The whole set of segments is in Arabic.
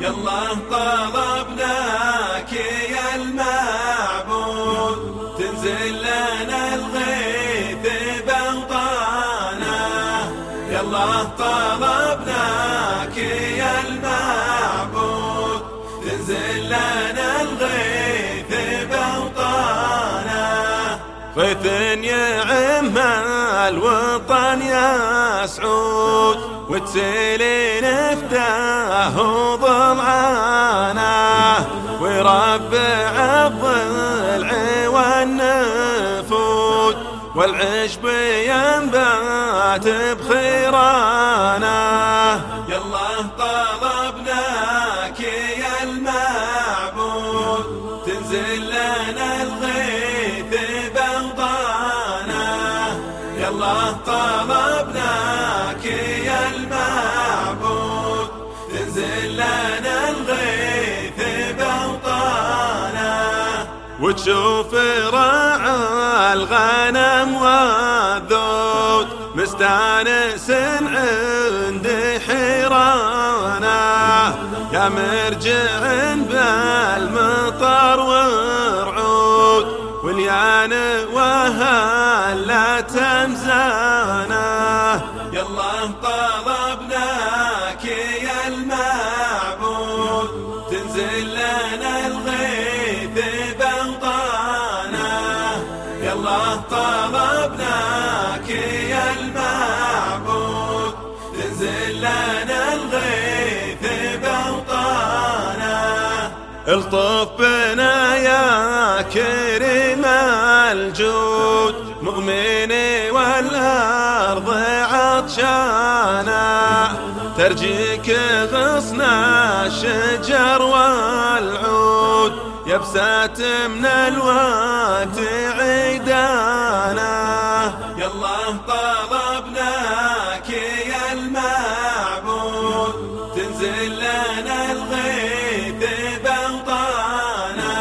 يلا طلبناك يا المعبود. تنزل لنا الغيث بوطانا يلا طلبناك يا المعبود. تنزل لنا الغيث بوطانا غيث يعم الوطن يا سعود وتسيلين افتاه ضمعانا ويربع الضلع والنفود والعشب ينبات بخيرانا يلا طلبناك يا المعبود تنزل لنا الغيث بوضانا يلا طلبناك وتشوف راعى الغنم والذود مستانس عند حيرانا يا مرجع بالمطر ورعود واليان وهلا تمزانا يلا طلبناك طلبناك يا المعبود تنزل لنا الغيث بوطانا الطف بنا يا كريم الجود. مؤمني والأرض عطشانا ترجيك غصن الشجر والعود يبسات من الوقت عيدانا. يلا طلبناك يا المعبود. تنزل لنا الغيث بوطانا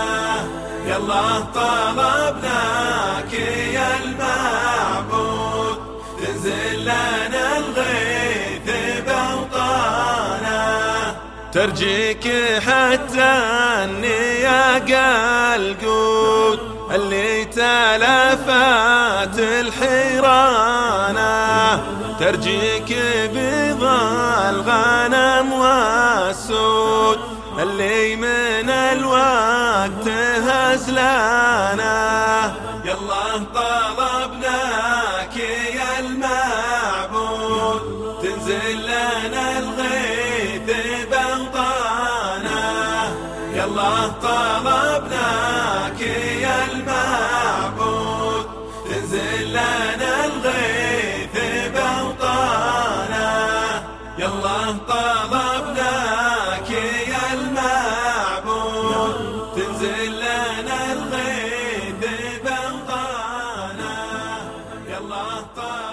يلا طلبناك ترجيك حتى النياقة القود اللي تلفت الحيرانة. ترجيك بيض الغنم والسود اللي من الوقت هزلانا يلا طلبناك يا المعبود تنزل طلبناك يا المعبود تنزل لنا الغيث بأوطانا. يا الله طلبناك يا المعبود تنزل لنا الغيث بأوطانا. يا الله طلبناك